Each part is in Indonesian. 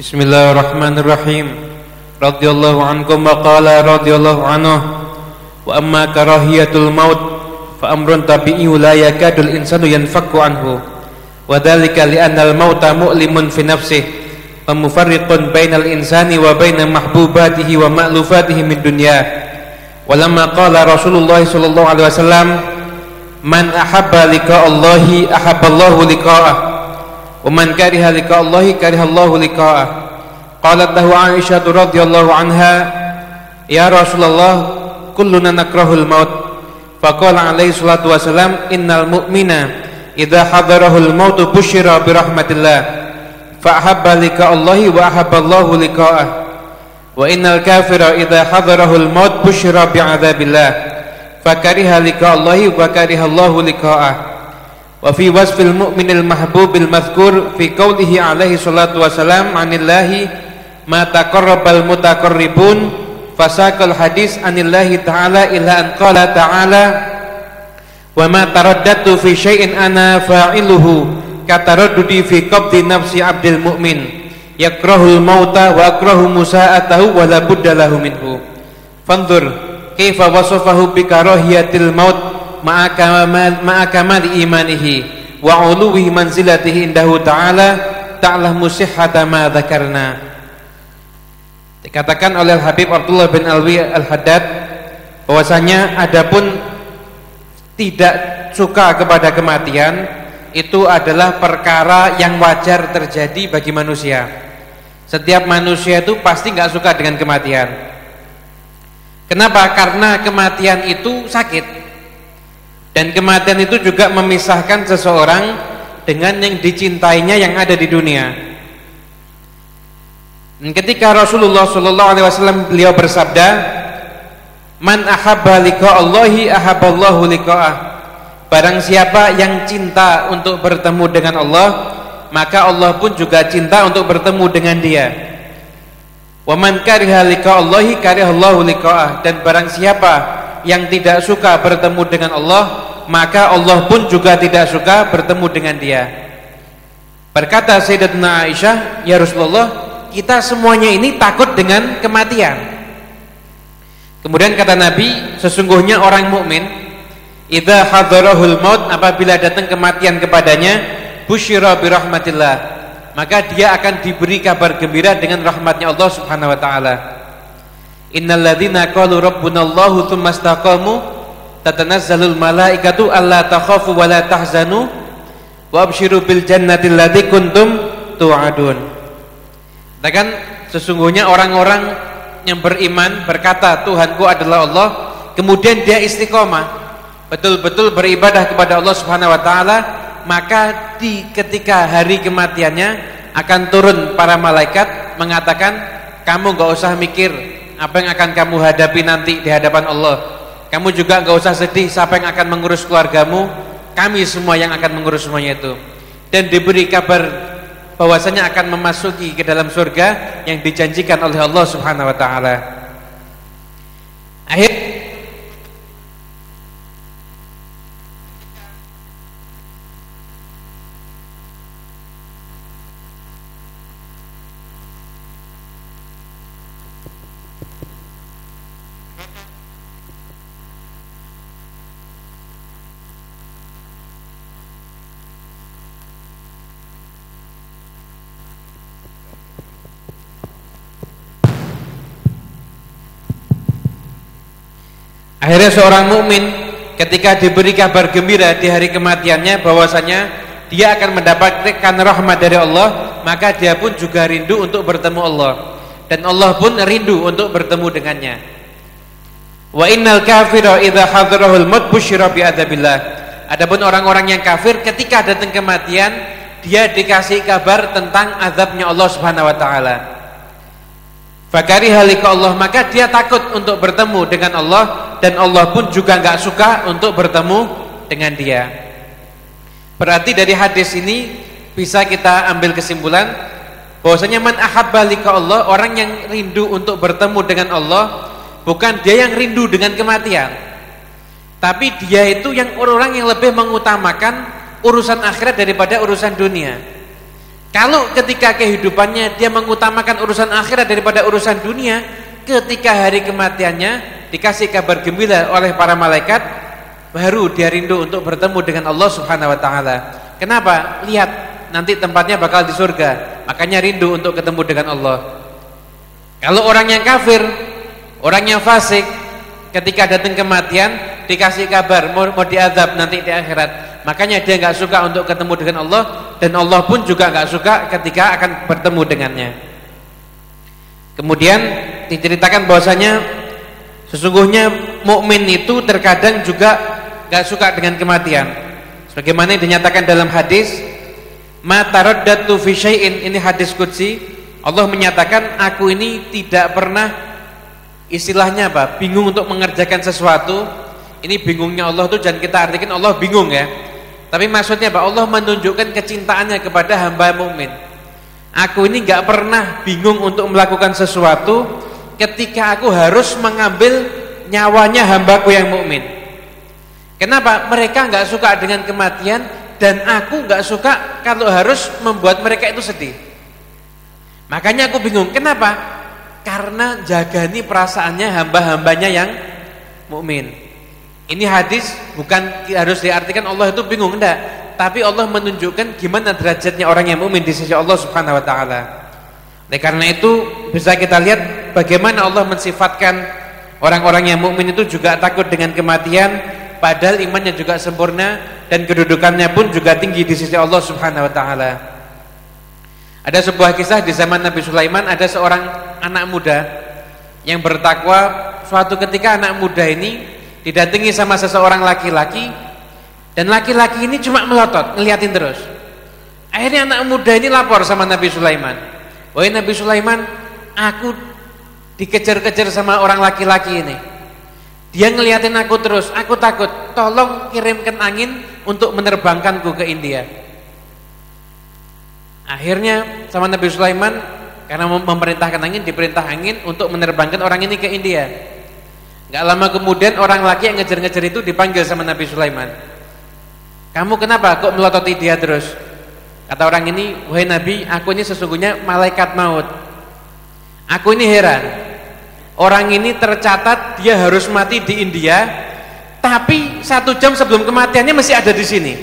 Bismillahirrahmanirrahim. Radiyallahu ankum wa qala radiyallahu anhu. Wa amma karahiyatul maut Fa amrun tabi'iyu la yakadul insanu yanfakku anhu. Wa dhalika li'anna al-mauta mu'limun fi nafsih Wa mufarriqun bainal insani wa baina mahbubatihi wa ma'lufatihi min dunya. Walamma qala Rasulullah sallallahu alaihi wasallam Man ahabba liqa Allahi ahabba Allahu liqa'ah ومن كره لقاء الله كره الله لقاءه. قالت له عائشة رضي الله عنها يا رسول الله كلنا نكره الموت. فقال عليه الصلاة والسلام إن المؤمن إذا حضره الموت بشر برحمة الله فأحب لقاء الله وأحب الله لقاءه. وإن الكافر إذا حضره الموت بشر بعذاب الله فكره لقاء الله وكره الله لقاءه. Wa fi wasfil mu'minil mahbubil madhkur fi qawlihi alaihi salatu wasalam anillahi ma taqarrabal mutaqarribun fasaqal hadis anillahi ta'ala illa an qala ta'ala wa ma taraddatu fi syai'in ana fa'iluhu kataraddudi fi qabdi nafsi abdil mu'min yakrahul mauta wa akrahu musa'atahu wa la budda lahu minhu. Bi karahiyatil maut ma'a kamal imanihi wa uluwi manzilatihi indahu ta'ala ta'lamu sihhata ma dzakarna. Dikatakan oleh Habib Abdullah bin Alwi Al-Haddad bahwasanya adapun tidak suka kepada kematian itu adalah perkara yang wajar terjadi bagi manusia. Setiap manusia itu pasti nggak suka dengan kematian. Kenapa? karena kematian itu sakit dan kematian itu juga memisahkan seseorang dengan yang dicintainya yang ada di dunia. Dan ketika Rasulullah Shallallahu Alaihi Wasallam beliau bersabda, "Man ahabba Allahi ahabballahu liqa'ah." Barang siapa yang cinta untuk bertemu dengan Allah, maka Allah pun juga cinta untuk bertemu dengan dia. Wa man kariha liqa Allahi karihallahu liqa'ah. Dan barang siapa yang tidak suka bertemu dengan Allah maka Allah pun juga tidak suka bertemu dengan dia. Berkata Sayyidatuna Aisyah ya Rasulullah kita semuanya ini takut dengan kematian. Kemudian kata Nabi sesungguhnya orang mukmin idza hadarahul maut apabila datang kematian kepadanya busyira birahmatillah. Maka dia akan diberi kabar gembira dengan rahmatnya Allah Subhanahu wa taala. Innal ladzina qalu rabbuna Allahu tsumma istaqamu tatanazzalul malaikatu alla takhafu wa la tahzanu wa abshiru bil jannati allati kuntum tu'adun. Katakan sesungguhnya orang-orang yang beriman berkata Tuhanku adalah Allah, kemudian dia istiqomah, betul-betul beribadah kepada Allah Subhanahu wa taala, maka di ketika hari kematiannya akan turun para malaikat mengatakan kamu enggak usah mikir apa yang akan kamu hadapi nanti di hadapan Allah kamu juga gak usah sedih siapa yang akan mengurus keluargamu. Kami semua yang akan mengurus semuanya itu. Dan diberi kabar bahwasanya akan memasuki ke dalam surga yang dijanjikan oleh Allah Subhanahu wa taala. Akhir Akhirnya seorang mukmin ketika diberi kabar gembira di hari kematiannya bahwasanya dia akan mendapatkan rahmat dari Allah, maka dia pun juga rindu untuk bertemu Allah dan Allah pun rindu untuk bertemu dengannya. Wa innal kafira idza hadarahul maut busyira bi. Adapun orang-orang yang kafir ketika datang kematian, dia dikasih kabar tentang azabnya Allah Subhanahu wa taala. Fakari halika Allah maka dia takut untuk bertemu dengan Allah dan Allah pun juga nggak suka untuk bertemu dengan dia. Berarti dari hadis ini bisa kita ambil kesimpulan bahwasanya man ahabba lika Allah orang yang rindu untuk bertemu dengan Allah bukan dia yang rindu dengan kematian. Tapi dia itu yang orang yang lebih mengutamakan urusan akhirat daripada urusan dunia. Kalau ketika kehidupannya dia mengutamakan urusan akhirat daripada urusan dunia, ketika hari kematiannya dikasih kabar gembira oleh para malaikat, baru dia rindu untuk bertemu dengan Allah Subhanahu wa taala. Kenapa? Lihat nanti tempatnya bakal di surga, makanya rindu untuk ketemu dengan Allah. Kalau orang yang kafir, orang yang fasik, ketika datang kematian dikasih kabar mau, mau diadab nanti di akhirat, makanya dia nggak suka untuk ketemu dengan Allah dan Allah pun juga nggak suka ketika akan bertemu dengannya. Kemudian diceritakan bahwasanya sesungguhnya mukmin itu terkadang juga nggak suka dengan kematian. Sebagaimana yang dinyatakan dalam hadis, "Ma taraddatu fi syai'in" ini hadis qudsi, Allah menyatakan aku ini tidak pernah istilahnya apa? bingung untuk mengerjakan sesuatu. Ini bingungnya Allah tuh jangan kita artikan Allah bingung ya tapi maksudnya apa? Allah menunjukkan kecintaannya kepada hamba mukmin. Aku ini nggak pernah bingung untuk melakukan sesuatu ketika aku harus mengambil nyawanya hambaku yang mukmin. Kenapa? Mereka nggak suka dengan kematian dan aku nggak suka kalau harus membuat mereka itu sedih. Makanya aku bingung. Kenapa? Karena jagani perasaannya hamba-hambanya yang mukmin. Ini hadis bukan harus diartikan Allah itu bingung enggak, tapi Allah menunjukkan gimana derajatnya orang yang mukmin di sisi Allah Subhanahu wa taala. Oleh karena itu bisa kita lihat bagaimana Allah mensifatkan orang-orang yang mukmin itu juga takut dengan kematian padahal imannya juga sempurna dan kedudukannya pun juga tinggi di sisi Allah Subhanahu wa taala. Ada sebuah kisah di zaman Nabi Sulaiman ada seorang anak muda yang bertakwa. Suatu ketika anak muda ini didatangi sama seseorang laki-laki dan laki-laki ini cuma melotot ngeliatin terus. Akhirnya anak muda ini lapor sama Nabi Sulaiman wahai Nabi Sulaiman aku dikejar-kejar sama orang laki-laki ini dia ngeliatin aku terus aku takut tolong kirimkan angin untuk menerbangkanku ke India akhirnya sama Nabi Sulaiman karena memerintahkan angin diperintah angin untuk menerbangkan orang ini ke India Gak lama kemudian orang laki yang ngejar-ngejar itu dipanggil sama Nabi Sulaiman. Kamu kenapa kok melototi dia terus? Kata orang ini, wahai Nabi, aku ini sesungguhnya malaikat maut. Aku ini heran. Orang ini tercatat dia harus mati di India, tapi satu jam sebelum kematiannya masih ada di sini.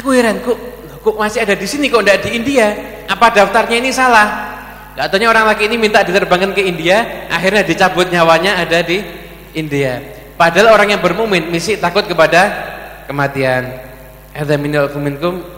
Aku heran, kok, kok masih ada di sini kok tidak di India? Apa daftarnya ini salah? Katanya orang laki ini minta diterbangkan ke India, akhirnya dicabut nyawanya ada di India. Padahal orang yang bermumin misi takut kepada kematian. Minkum.